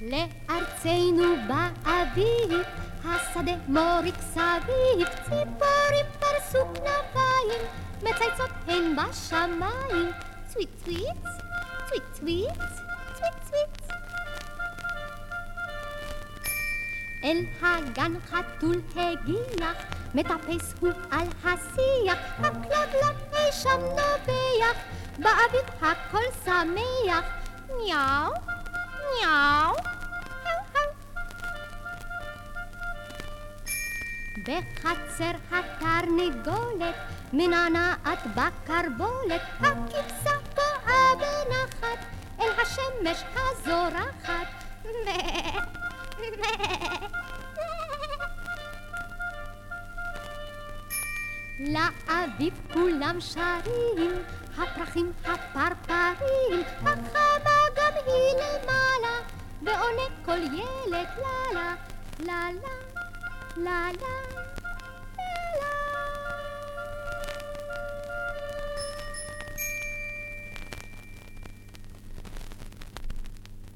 לארצנו באביב, השדה מוריק סביב, ציפורים פרסו כנפיים, מצייצות הן בשמיים, צוויט צוויט, צוויט צוויט, צוויט צוויט. אל הגן חתול הגיח, מטפס הוא על השיח, הכלבלב אי שם נובח, באביב הכל שמח, מיהו, בחצר התרנגולת, מנענעת בקרבולת, הכבשה בואה בנחת, אל השמש הזורחת. לאביב כולם שרים, הפרחים הפרפרים, החמה גם היא למעלה, ועונה כל ילד לה לה la la.